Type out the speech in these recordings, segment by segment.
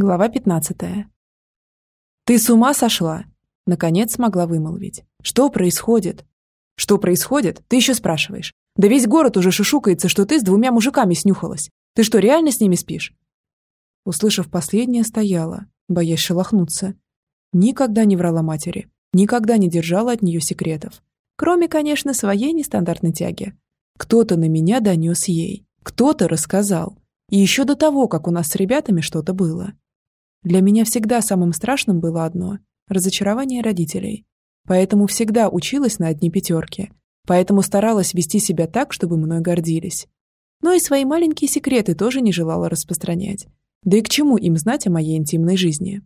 Глава 15. «Ты с ума сошла?» Наконец смогла вымолвить. «Что происходит?» «Что происходит? Ты еще спрашиваешь. Да весь город уже шушукается, что ты с двумя мужиками снюхалась. Ты что, реально с ними спишь?» Услышав последнее, стояла, боясь шелохнуться. Никогда не врала матери, никогда не держала от нее секретов. Кроме, конечно, своей нестандартной тяги. Кто-то на меня донес ей, кто-то рассказал. И еще до того, как у нас с ребятами что-то было. Для меня всегда самым страшным было одно – разочарование родителей. Поэтому всегда училась на одни пятерки. Поэтому старалась вести себя так, чтобы мной гордились. Но и свои маленькие секреты тоже не желала распространять. Да и к чему им знать о моей интимной жизни?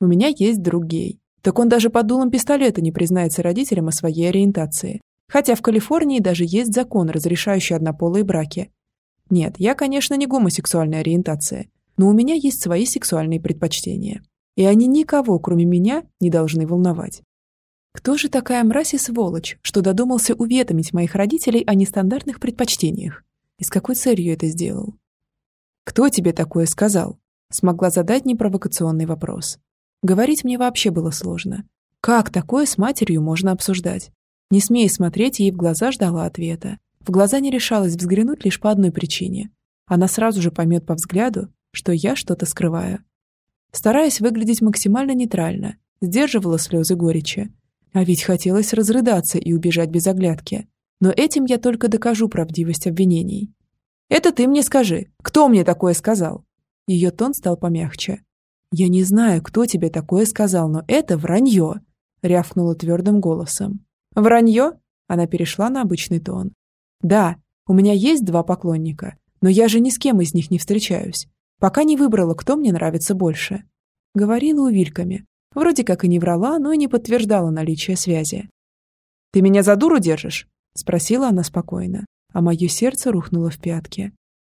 У меня есть друг гей. Так он даже под дулом пистолета не признается родителям о своей ориентации. Хотя в Калифорнии даже есть закон, разрешающий однополые браки. Нет, я, конечно, не гомосексуальная ориентация, но у меня есть свои сексуальные предпочтения. И они никого, кроме меня, не должны волновать. Кто же такая мразь и сволочь, что додумался уведомить моих родителей о нестандартных предпочтениях? И с какой целью это сделал? «Кто тебе такое сказал?» Смогла задать непровокационный вопрос. Говорить мне вообще было сложно. Как такое с матерью можно обсуждать? Не смея смотреть, ей в глаза ждала ответа. В глаза не решалась взглянуть лишь по одной причине. Она сразу же поймет по взгляду, что я что-то скрываю. Стараясь выглядеть максимально нейтрально, сдерживала слезы горечи. А ведь хотелось разрыдаться и убежать без оглядки. Но этим я только докажу правдивость обвинений. «Это ты мне скажи, кто мне такое сказал?» Ее тон стал помягче. «Я не знаю, кто тебе такое сказал, но это вранье!» рявкнула твердым голосом. «Вранье?» Она перешла на обычный тон. «Да, у меня есть два поклонника, но я же ни с кем из них не встречаюсь пока не выбрала, кто мне нравится больше. Говорила увильками. Вроде как и не врала, но и не подтверждала наличие связи. «Ты меня за дуру держишь?» – спросила она спокойно, а мое сердце рухнуло в пятки.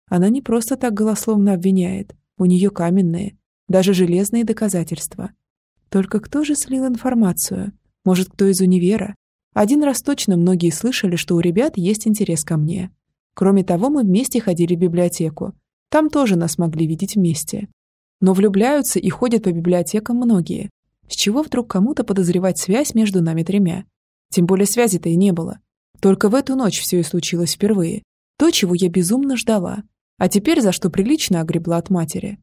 Она не просто так голословно обвиняет, у нее каменные, даже железные доказательства. Только кто же слил информацию? Может, кто из универа? Один раз точно многие слышали, что у ребят есть интерес ко мне. Кроме того, мы вместе ходили в библиотеку, там тоже нас могли видеть вместе. Но влюбляются и ходят по библиотекам многие. С чего вдруг кому-то подозревать связь между нами тремя? Тем более связи-то и не было. Только в эту ночь все и случилось впервые. То, чего я безумно ждала. А теперь за что прилично огребла от матери.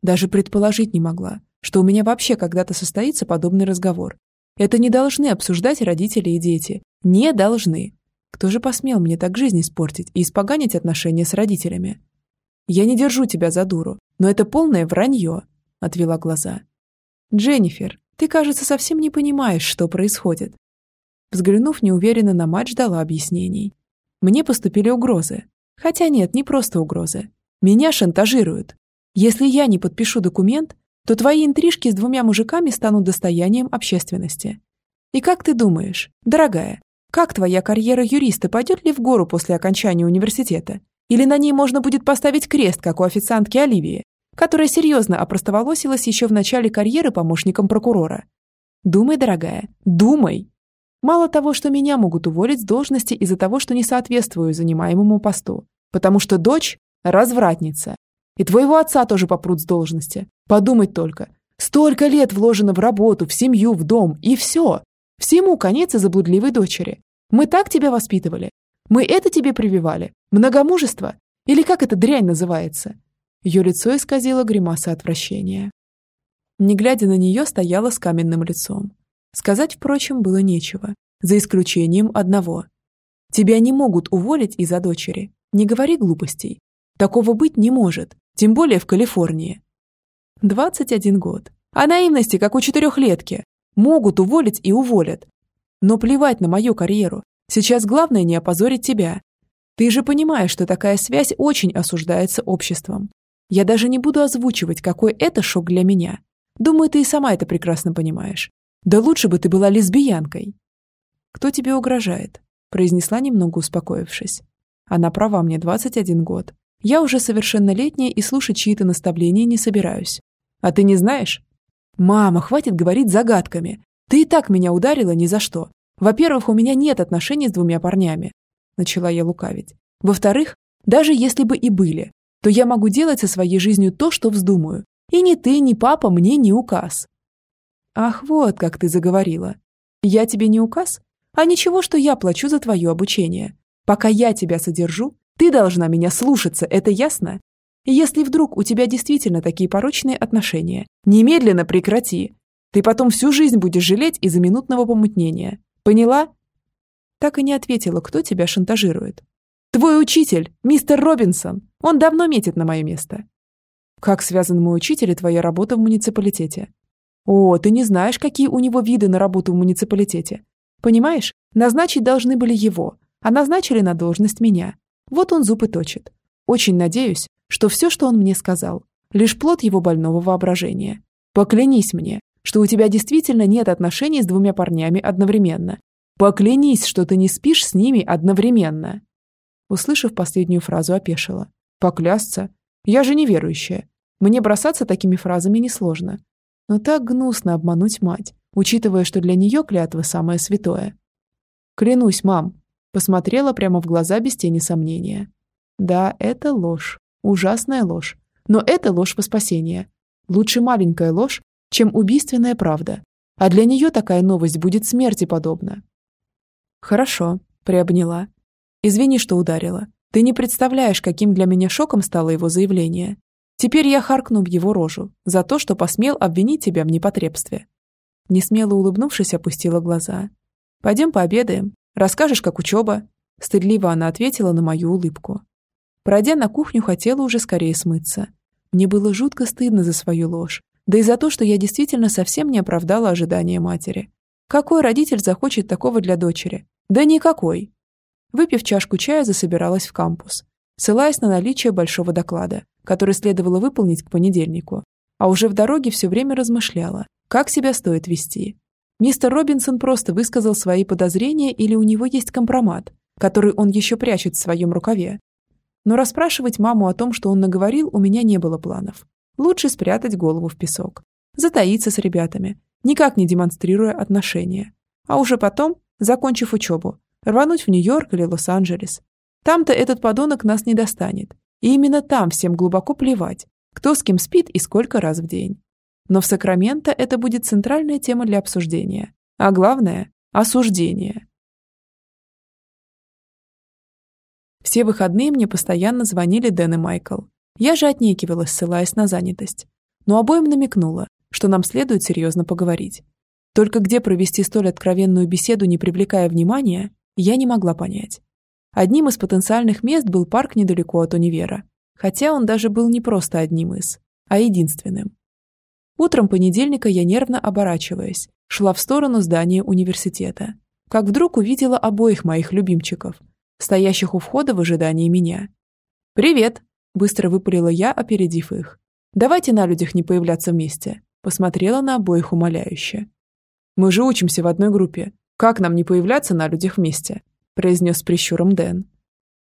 Даже предположить не могла, что у меня вообще когда-то состоится подобный разговор. Это не должны обсуждать родители и дети. Не должны. Кто же посмел мне так жизнь испортить и испоганить отношения с родителями? «Я не держу тебя за дуру, но это полное вранье», — отвела глаза. «Дженнифер, ты, кажется, совсем не понимаешь, что происходит». Взглянув неуверенно на мать, ждала объяснений. Мне поступили угрозы. Хотя нет, не просто угрозы. Меня шантажируют. Если я не подпишу документ, то твои интрижки с двумя мужиками станут достоянием общественности. И как ты думаешь, дорогая, как твоя карьера юриста пойдет ли в гору после окончания университета? Или на ней можно будет поставить крест, как у официантки Оливии, которая серьезно опростоволосилась еще в начале карьеры помощником прокурора. Думай, дорогая, думай. Мало того, что меня могут уволить с должности из-за того, что не соответствую занимаемому посту, потому что дочь – развратница. И твоего отца тоже попрут с должности. Подумать только. Столько лет вложено в работу, в семью, в дом, и все. Всему конец из-за блудливой дочери. Мы так тебя воспитывали. Мы это тебе прививали. Многомужество? Или как эта дрянь называется?» Ее лицо исказило гримаса отвращения. Не глядя на нее, стояла с каменным лицом. Сказать, впрочем, было нечего, за исключением одного. «Тебя не могут уволить из-за дочери. Не говори глупостей. Такого быть не может, тем более в Калифорнии». 21 год. А наивности, как у четырехлетки. Могут уволить и уволят. Но плевать на мою карьеру. Сейчас главное не опозорить тебя ты же понимаешь, что такая связь очень осуждается обществом. Я даже не буду озвучивать, какой это шок для меня. Думаю, ты и сама это прекрасно понимаешь. Да лучше бы ты была лесбиянкой. Кто тебе угрожает? произнесла немного успокоившись. Она права, мне 21 год. Я уже совершеннолетняя и слушать чьи-то наставления не собираюсь. А ты не знаешь? Мама, хватит говорить загадками. Ты и так меня ударила ни за что. Во-первых, у меня нет отношений с двумя парнями. Начала я лукавить. Во-вторых, даже если бы и были, то я могу делать со своей жизнью то, что вздумаю. И ни ты, ни папа мне не указ. Ах, вот как ты заговорила. Я тебе не указ? А ничего, что я плачу за твое обучение. Пока я тебя содержу, ты должна меня слушаться, это ясно? Если вдруг у тебя действительно такие порочные отношения, немедленно прекрати. Ты потом всю жизнь будешь жалеть из-за минутного помутнения. Поняла? Так и не ответила, кто тебя шантажирует. Твой учитель, мистер Робинсон. Он давно метит на мое место. Как связан мой учитель и твоя работа в муниципалитете? О, ты не знаешь, какие у него виды на работу в муниципалитете. Понимаешь, назначить должны были его, а назначили на должность меня. Вот он зубы точит. Очень надеюсь, что все, что он мне сказал, лишь плод его больного воображения. Поклянись мне, что у тебя действительно нет отношений с двумя парнями одновременно. Поклянись, что ты не спишь с ними одновременно. Услышав последнюю фразу, опешила. Поклясться? Я же неверующая. Мне бросаться такими фразами несложно. Но так гнусно обмануть мать, учитывая, что для нее клятва самое святое. «Клянусь, мам», посмотрела прямо в глаза без тени сомнения. «Да, это ложь. Ужасная ложь. Но это ложь во спасение. Лучше маленькая ложь, чем убийственная правда. А для нее такая новость будет смерти подобна». «Хорошо», — приобняла. «Извини, что ударила. Ты не представляешь, каким для меня шоком стало его заявление. Теперь я харкну в его рожу за то, что посмел обвинить тебя в непотребстве. Несмело улыбнувшись, опустила глаза. «Пойдем пообедаем. Расскажешь, как учеба?» Стыдливо она ответила на мою улыбку. Пройдя на кухню, хотела уже скорее смыться. Мне было жутко стыдно за свою ложь, да и за то, что я действительно совсем не оправдала ожидания матери. Какой родитель захочет такого для дочери? Да никакой. Выпив чашку чая, засобиралась в кампус, ссылаясь на наличие большого доклада, который следовало выполнить к понедельнику. А уже в дороге все время размышляла, как себя стоит вести? Мистер Робинсон просто высказал свои подозрения или у него есть компромат, который он еще прячет в своем рукаве. Но расспрашивать маму о том, что он наговорил, у меня не было планов. Лучше спрятать голову в песок. Затаиться с ребятами, никак не демонстрируя отношения. А уже потом, закончив учебу, рвануть в Нью-Йорк или Лос-Анджелес. Там-то этот подонок нас не достанет. И именно там всем глубоко плевать, кто с кем спит и сколько раз в день. Но в Сакраменто это будет центральная тема для обсуждения. А главное – осуждение. Все выходные мне постоянно звонили Дэн и Майкл. Я же отнекивалась, ссылаясь на занятость. Но обоим намекнула, что нам следует серьезно поговорить. Только где провести столь откровенную беседу, не привлекая внимания, я не могла понять. Одним из потенциальных мест был парк недалеко от универа. Хотя он даже был не просто одним из, а единственным. Утром понедельника я нервно оборачиваясь, шла в сторону здания университета. Как вдруг увидела обоих моих любимчиков, стоящих у входа в ожидании меня. «Привет!» – быстро выпалила я, опередив их. «Давайте на людях не появляться вместе», – посмотрела на обоих умоляюще. «Мы же учимся в одной группе. Как нам не появляться на людях вместе?» – произнес с прищуром Дэн.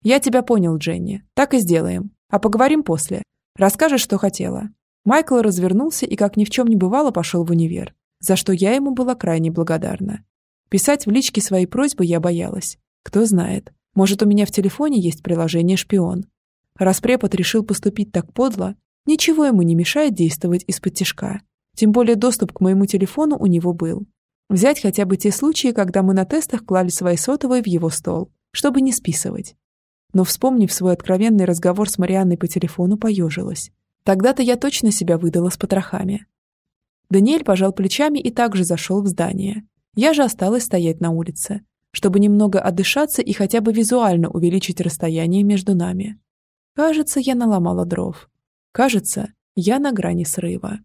«Я тебя понял, Дженни. Так и сделаем. А поговорим после. Расскажешь, что хотела. Майкл развернулся и, как ни в чем не бывало, пошел в универ, за что я ему была крайне благодарна. Писать в личке свои просьбы я боялась. Кто знает, может, у меня в телефоне есть приложение «Шпион». Раз препод решил поступить так подло, ничего ему не мешает действовать из-под тяжка. Тем более доступ к моему телефону у него был. Взять хотя бы те случаи, когда мы на тестах клали свои сотовые в его стол, чтобы не списывать. Но, вспомнив свой откровенный разговор с Марианной по телефону, поежилась. Тогда-то я точно себя выдала с потрохами. Даниэль пожал плечами и также зашел в здание. Я же осталась стоять на улице, чтобы немного отдышаться и хотя бы визуально увеличить расстояние между нами. Кажется, я наломала дров. Кажется, я на грани срыва.